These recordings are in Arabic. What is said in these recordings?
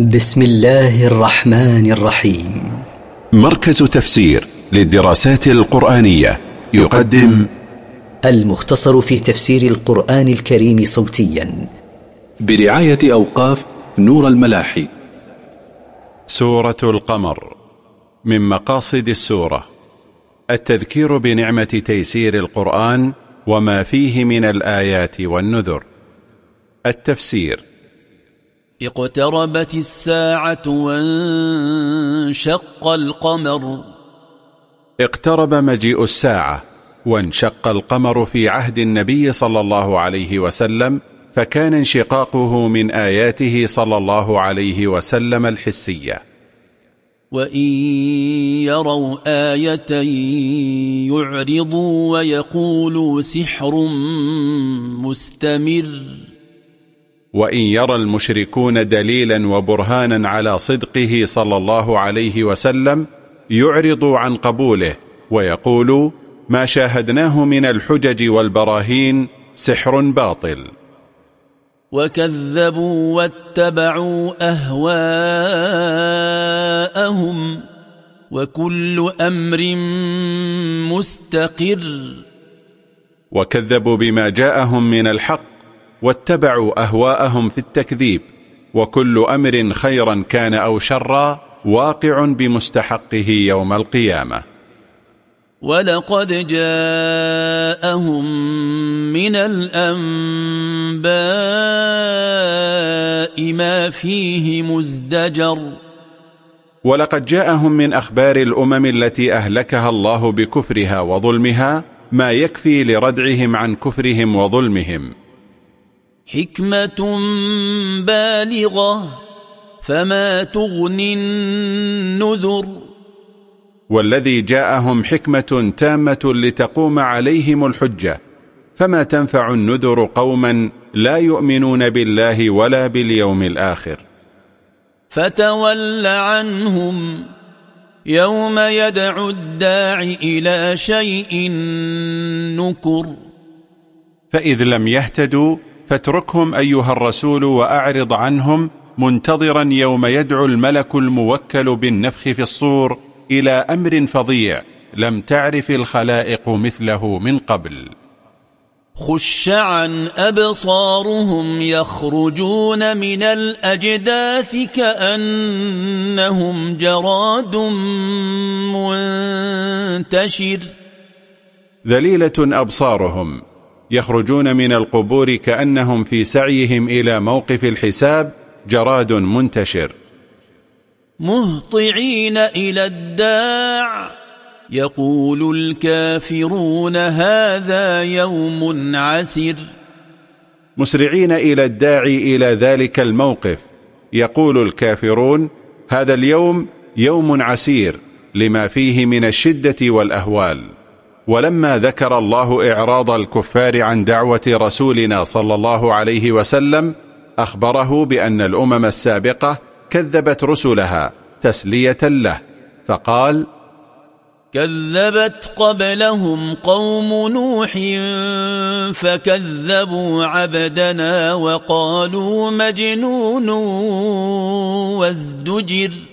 بسم الله الرحمن الرحيم. مركز تفسير للدراسات القرآنية يقدم المختصر في تفسير القرآن الكريم صوتيا. برعاية أوقاف نور الملاحي. سورة القمر من مقاصد السورة. التذكير بنعمة تيسير القرآن وما فيه من الآيات والنذر. التفسير. اقتربت الساعة وانشق القمر. اقترب مجيء الساعة وانشق القمر في عهد النبي صلى الله عليه وسلم فكان انشقاقه من آياته صلى الله عليه وسلم الحسية. وإن يروا آية يعرضوا ويقولوا سحر مستمر. وإن يرى المشركون دليلا وبرهانا على صدقه صلى الله عليه وسلم يعرضوا عن قبوله ويقولوا ما شاهدناه من الحجج والبراهين سحر باطل. وكذبوا واتبعوا أهواءهم وكل أمر مستقر. وكذبوا بما جاءهم من الحق واتبعوا أهواءهم في التكذيب وكل أمر خيرا كان أو شرا واقع بمستحقه يوم القيامة. ولقد جاءهم من الأنباء ما فيه مزدجر. ولقد جاءهم من أخبار الأمم التي أهلكها الله بكفرها وظلمها ما يكفي لردعهم عن كفرهم وظلمهم. حكمة بالغة فما تغني النذر. والذي جاءهم حكمة تامة لتقوم عليهم الحجة فما تنفع النذر قوما لا يؤمنون بالله ولا باليوم الآخر. فتول عنهم يوم يدعو الداع إلى شيء نكر. فإذ لم يهتدوا فاتركهم أيها الرسول وأعرض عنهم منتظرا يوم يدعو الملك الموكل بالنفخ في الصور إلى أمر فظيع لم تعرف الخلائق مثله من قبل. خش عن أبصارهم يخرجون من الأجداث كأنهم جراد منتشر. ذليلة أبصارهم يخرجون من القبور كأنهم في سعيهم إلى موقف الحساب جراد منتشر. مهطعين إلى الداع. يقول الكافرون هذا يوم عسر. مسرعين إلى الداعي إلى ذلك الموقف. يقول الكافرون هذا اليوم يوم عسير لما فيه من الشدة والأهوال. ولما ذكر الله إعراض الكفار عن دعوة رسولنا صلى الله عليه وسلم أخبره بأن الأمم السابقة كذبت رسلها تسلية له فقال كذبت قبلهم قوم نوح فكذبوا عبدنا وقالوا مجنون وازدجر.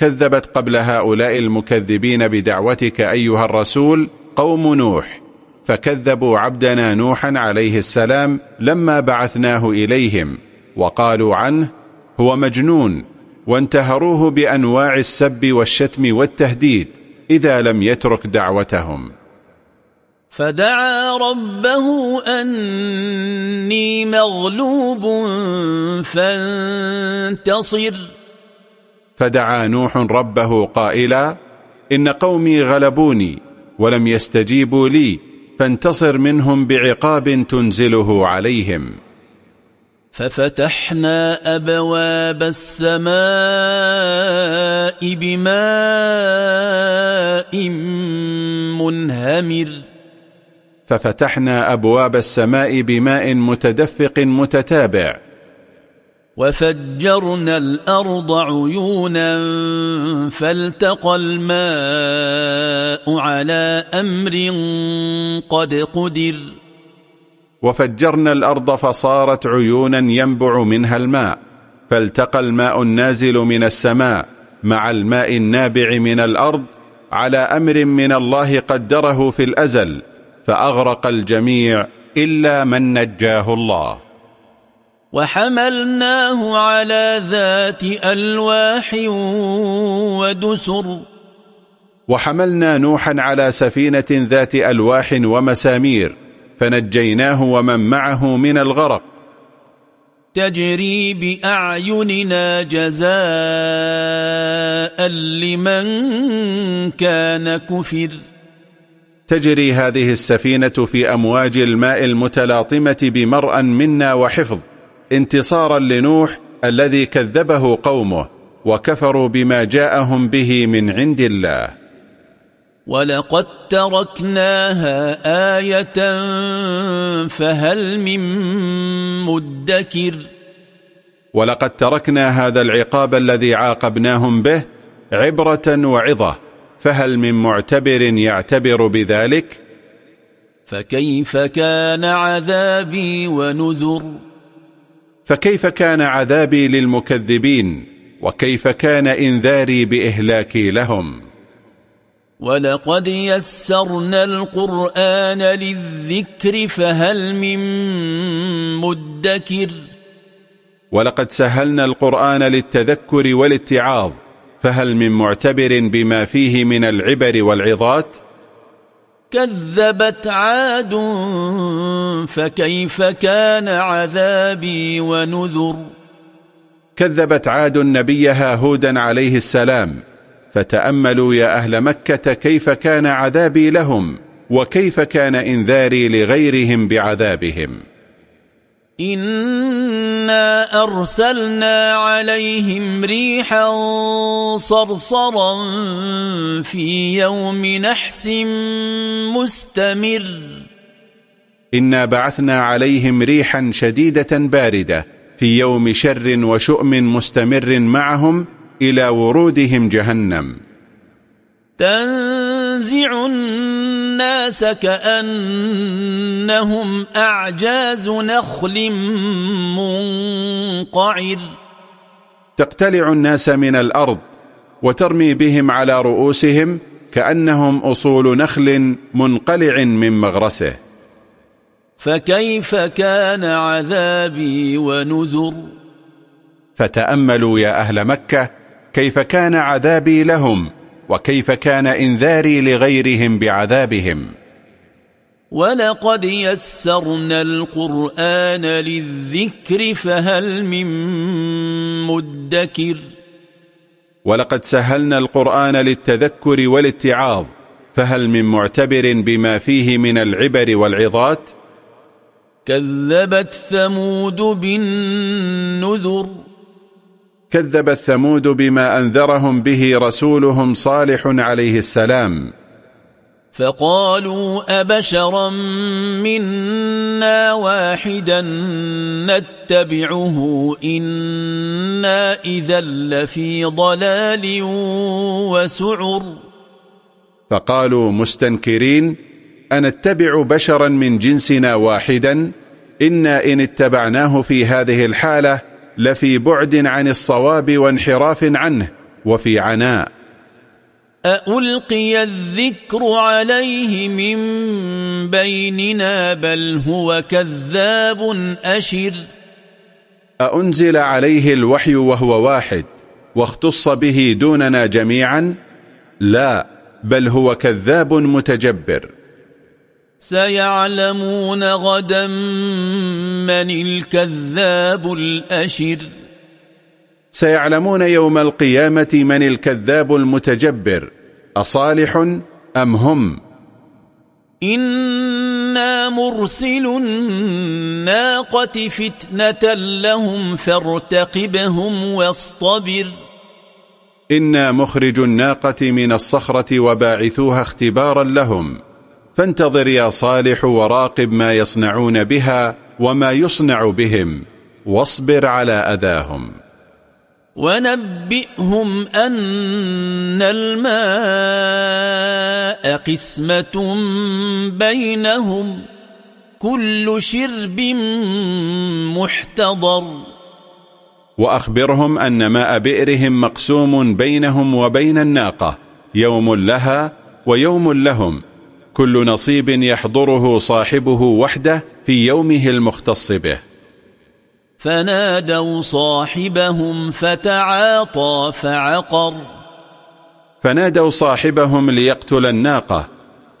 كذبت قبل هؤلاء المكذبين بدعوتك أيها الرسول قوم نوح. فكذبوا عبدنا نوحا عليه السلام لما بعثناه إليهم وقالوا عنه هو مجنون وانتهروه بأنواع السب والشتم والتهديد إذا لم يترك دعوتهم. فدعا ربه أني مغلوب فانتصر. فدعا نوح ربه قائلا إن قومي غلبوني ولم يستجيبوا لي فانتصر منهم بعقاب تنزله عليهم. ففتحنا أبواب السماء بماء منهمر. ففتحنا أبواب السماء بماء متدفق متتابع. وفجرنا الأرض عيونا فالتقى الماء على أمر قد قدر. وفجرنا الأرض فصارت عيونا ينبع منها الماء فالتقى الماء النازل من السماء مع الماء النابع من الأرض على أمر من الله قدره في الأزل فأغرق الجميع إلا من نجاه الله. وحملناه على ذات ألواح ودسر. وحملنا نوحا على سفينة ذات ألواح ومسامير فنجيناه ومن معه من الغرق. تجري بأعيننا جزاء لمن كان كفر. تجري هذه السفينة في أمواج الماء المتلاطمة بمرأ منا وحفظ. انتصارا لنوح الذي كذبه قومه وكفروا بما جاءهم به من عند الله. ولقد تركناها آية فهل من مدكر. ولقد تركنا هذا العقاب الذي عاقبناهم به عبرة وعظة فهل من معتبر يعتبر بذلك؟ فكيف كان عذابي ونذر؟ فكيف كان عذابي للمكذبين؟ وكيف كان إنذاري بإهلاكي لهم؟ ولقد يسرنا القرآن للذكر فهل من مدكر؟ ولقد سهلنا القرآن للتذكر والاتعاظ فهل من معتبر بما فيه من العبر والعظات؟ كذبت عاد فكيف كان عذابي ونذر؟ كذبت عاد نبيها هودا عليه السلام فتأملوا يا أهل مكة كيف كان عذابي لهم وكيف كان إنذاري لغيرهم بعذابهم. إنا أرسلنا عليهم ريحا صرصرا في يوم نحس مستمر إنا بعثنا عليهم ريحا شديدة باردة في يوم شر وشؤم مستمر معهم إلى ورودهم جهنم. تنزع الناس كأنهم أعجاز نخل منقعر. تقتلع الناس من الأرض وترمي بهم على رؤوسهم كأنهم أصول نخل منقلع من مغرسه. فكيف كان عذابي ونذر؟ فتأملوا يا أهل مكة كيف كان عذابي لهم. وكيف كان إنذاري لغيرهم بعذابهم. ولقد يسرنا القرآن للذكر فهل من مدكر؟ ولقد سهلنا القرآن للتذكر والاتعاظ فهل من معتبر بما فيه من العبر والعظات؟ كذبت ثمود بالنذر. كذب الثمود بما أنذرهم به رسولهم صالح عليه السلام. فقالوا أبشرا منا واحدا نتبعه إنا إذا لفي ضلال وسعر. فقالوا مستنكرين أنتبع بشرا من جنسنا واحدا إنا إن اتبعناه في هذه الحالة لفي بعد عن الصواب وانحراف عنه وفي عناء. ألقي الذكر عليه من بيننا بل هو كذاب أشر. أأنزل عليه الوحي وهو واحد واختص به دوننا جميعا؟ لا بل هو كذاب متجبر. سيعلمون غدا من الكذاب الأشر. سيعلمون يوم القيامة من الكذاب المتجبر أصالح أم هم؟ إنا مرسل الناقة فتنة لهم فارتقبهم واصطبر. إنا مخرج الناقة من الصخرة وباعثوها اختبارا لهم. فانتظر يا صالح وراقب ما يصنعون بها وما يصنع بهم واصبر على أذاهم. ونبئهم أن الماء قسمة بينهم كل شرب محتضر. وأخبرهم أن ماء بئرهم مقسوم بينهم وبين الناقة يوم لها ويوم لهم. كل نصيب يحضره صاحبه وحده في يومه المختص به. فنادوا صاحبهم فتعاطى فعقر. فنادوا صاحبهم ليقتل الناقة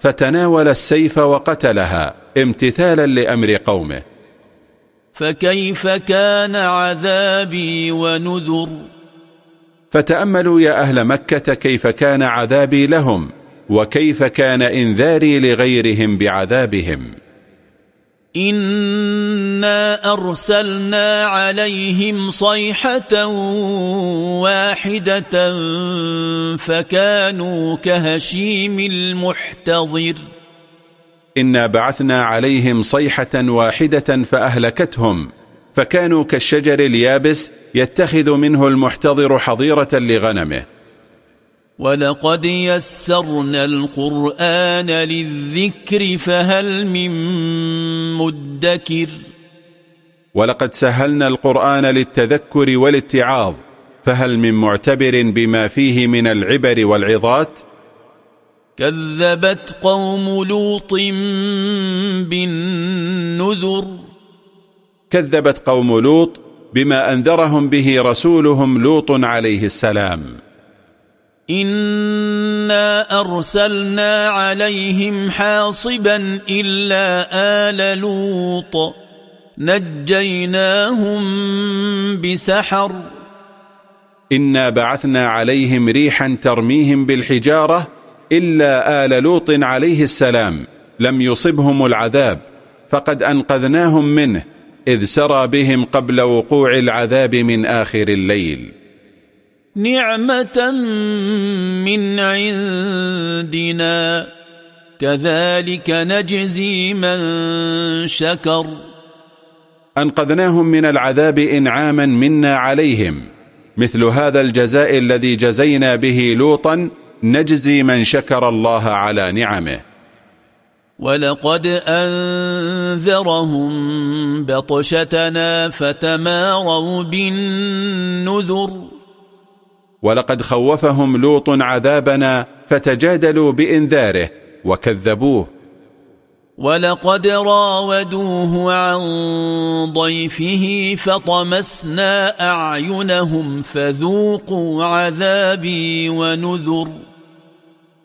فتناول السيف وقتلها امتثالا لأمر قومه. فكيف كان عذابي ونذر؟ فتأملوا يا أهل مكة كيف كان عذابي لهم وكيف كان إنذاري لغيرهم بعذابهم. إنا أرسلنا عليهم صيحة واحدة فكانوا كهشيم المحتضر. إنا بعثنا عليهم صيحة واحدة فأهلكتهم فكانوا كالشجر اليابس يتخذ منه المحتضر حظيرة لغنمه. ولقد يسرنا القرآن للذكر فهل من مدكر ولقد سهلنا القرآن للتذكر والاتعاظ فهل من معتبر بما فيه من العبر والعظات كذبت قوم لوط بالنذر كذبت قوم لوط بما أنذرهم به رسولهم لوط عليه السلام إنا أرسلنا عليهم حاصبا إلا آل لوط نجيناهم بسحر إنا بعثنا عليهم ريحا ترميهم بالحجارة إلا آل لوط عليه السلام لم يصبهم العذاب فقد أنقذناهم منه إذ سرى بهم قبل وقوع العذاب من آخر الليل. نعمة من عندنا. كذلك نجزي من شكر. أنقذناهم من العذاب إنعاما منا عليهم. مثل هذا الجزاء الذي جزينا به لوطا نجزي من شكر الله على نعمه. ولقد أنذرهم بطشتنا فتماروا بالنذر. ولقد خوفهم لوط عذابنا فتجادلوا بإنذاره وكذبوه. ولقد راودوه عن ضيفه فطمسنا أعينهم فذوقوا عذابي ونذر.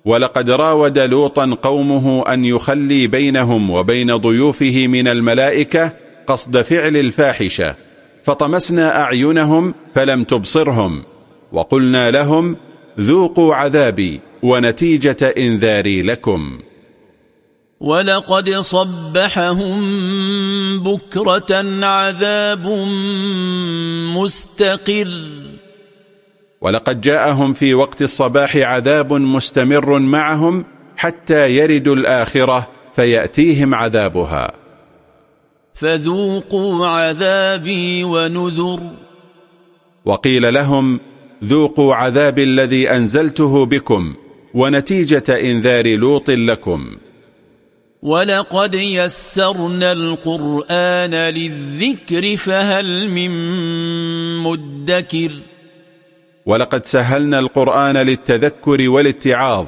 ولقد راود لوطا قومه أن يخلي بينهم وبين ضيوفه من الملائكة قصد فعل الفاحشة. فطمسنا أعينهم فلم تبصرهم. وقلنا لهم ذوقوا عذابي ونتيجة إنذاري لكم. ولقد صبحهم بكرة عذاب مستقر. ولقد جاءهم في وقت الصباح عذاب مستمر معهم حتى يردوا الآخرة فيأتيهم عذابها. فذوقوا عذابي ونذر. وقيل لهم ذوقوا عذاب الذي أنزلته بكم ونتيجة إنذار لوط لكم. ولقد يسرنا القرآن للذكر فهل من مدكر. ولقد سهلنا القرآن للتذكر والاتعاظ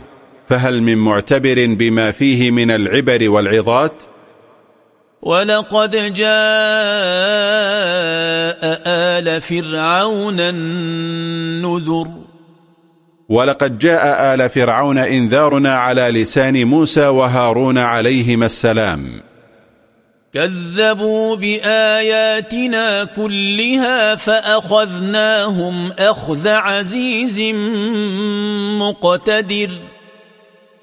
فهل من معتبر بما فيه من العبر والعظات؟ ولقد جاء آل فرعون النذر. ولقد جاء آل فرعون إنذارنا على لسان موسى وهارون عليهما السلام. كذبوا بآياتنا كلها فأخذناهم أخذ عزيز مقتدر.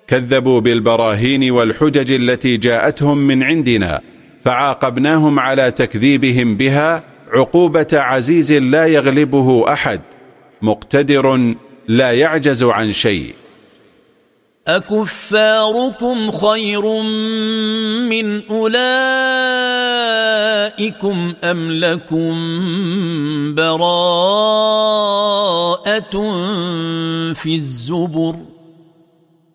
كذبوا بالبراهين والحجج التي جاءتهم من عندنا. فعاقبناهم على تكذيبهم بها عقوبة عزيز لا يغلبه أحد مقتدر لا يعجز عن شيء. أكفاركم خير من أولئكم أم لكم براءة في الزبر؟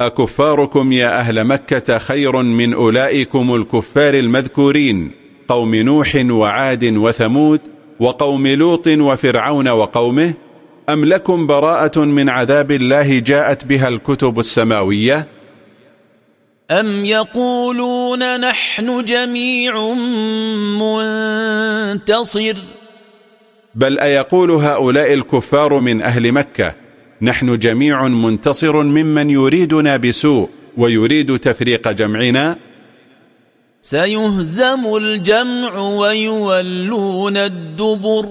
أكفاركم يا أهل مكة خير من أولئكم الكفار المذكورين قوم نوح وعاد وثمود وقوم لوط وفرعون وقومه أم لكم براءة من عذاب الله جاءت بها الكتب السماوية؟ أم يقولون نحن جميع منتصر؟ بل أيقول هؤلاء الكفار من أهل مكة نحن جميع منتصر ممن يريدنا بسوء ويريد تفريق جمعنا. سيهزم الجمع ويولون الدبر.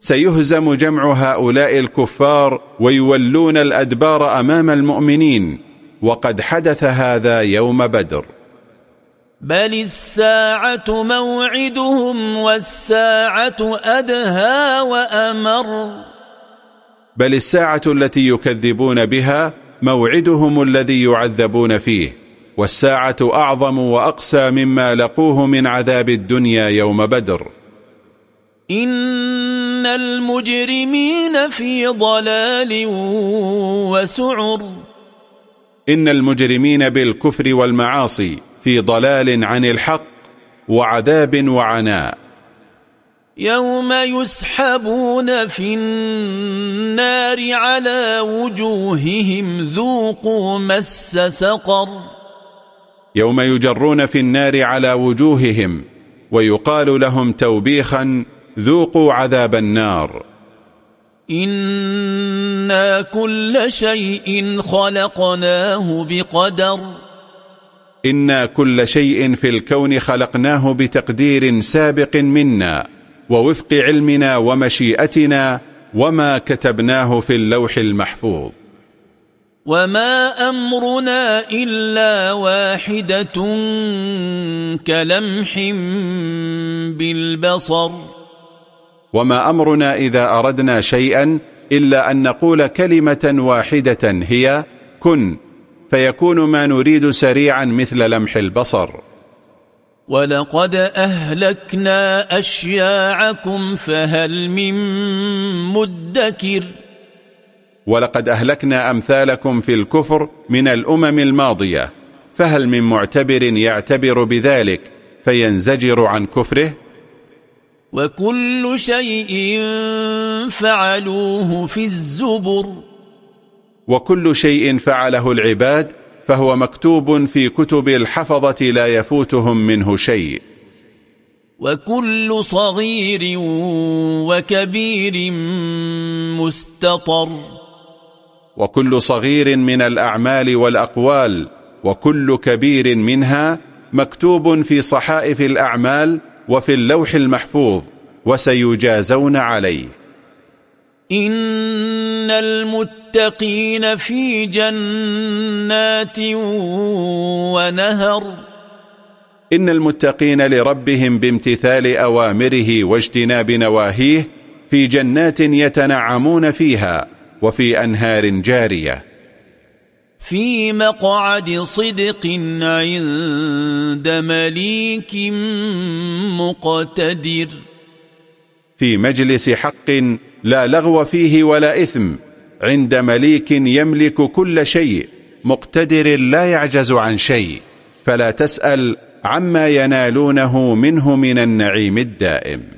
سيهزم جمع هؤلاء الكفار ويولون الأدبار أمام المؤمنين وقد حدث هذا يوم بدر. بل الساعة موعدهم والساعة أدهى وأمر. بل الساعة التي يكذبون بها موعدهم الذي يعذبون فيه والساعة أعظم وأقسى مما لقوه من عذاب الدنيا يوم بدر. إن المجرمين في ضلال وسعر. إن المجرمين بالكفر والمعاصي في ضلال عن الحق وعذاب وعناء. يوم يسحبون في النار على وجوههم ذوقوا مس سقر. يوم يجرون في النار على وجوههم ويقال لهم توبيخا ذوقوا عذاب النار. إنا كل شيء خلقناه بقدر. إنا كل شيء في الكون خلقناه بتقدير سابق منا. ووفق علمنا ومشيئتنا وما كتبناه في اللوح المحفوظ. وما أمرنا إلا واحدة كلمح بالبصر. وما أمرنا إذا أردنا شيئا إلا أن نقول كلمة واحدة هي كن فيكون ما نريد سريعا مثل لمح البصر. ولقد أهلكنا أشياعكم فهل من مدكر ولقد أهلكنا أمثالكم في الكفر من الأمم الماضية فهل من معتبر يعتبر بذلك فينزجر عن كفره وكل شيء فعلوه في الزبر وكل شيء فعله العباد فهو مكتوب في كتب الحفظة لا يفوتهم منه شيء. وكل صغير وكبير مستطر. وكل صغير من الأعمال والأقوال وكل كبير منها مكتوب في صحائف الأعمال وفي اللوح المحفوظ وسيجازون عليه. إن المتقين في جنات ونهر. إن المتقين لربهم بامتثال أوامره واجتناب نواهيه في جنات يتنعمون فيها وفي أنهار جارية. في مقعد صدق عند مليك مقتدر. في مجلس حق لا لغو فيه ولا إثم عند مليك يملك كل شيء مقتدر لا يعجز عن شيء. فلا تسأل عما ينالونه منه من النعيم الدائم.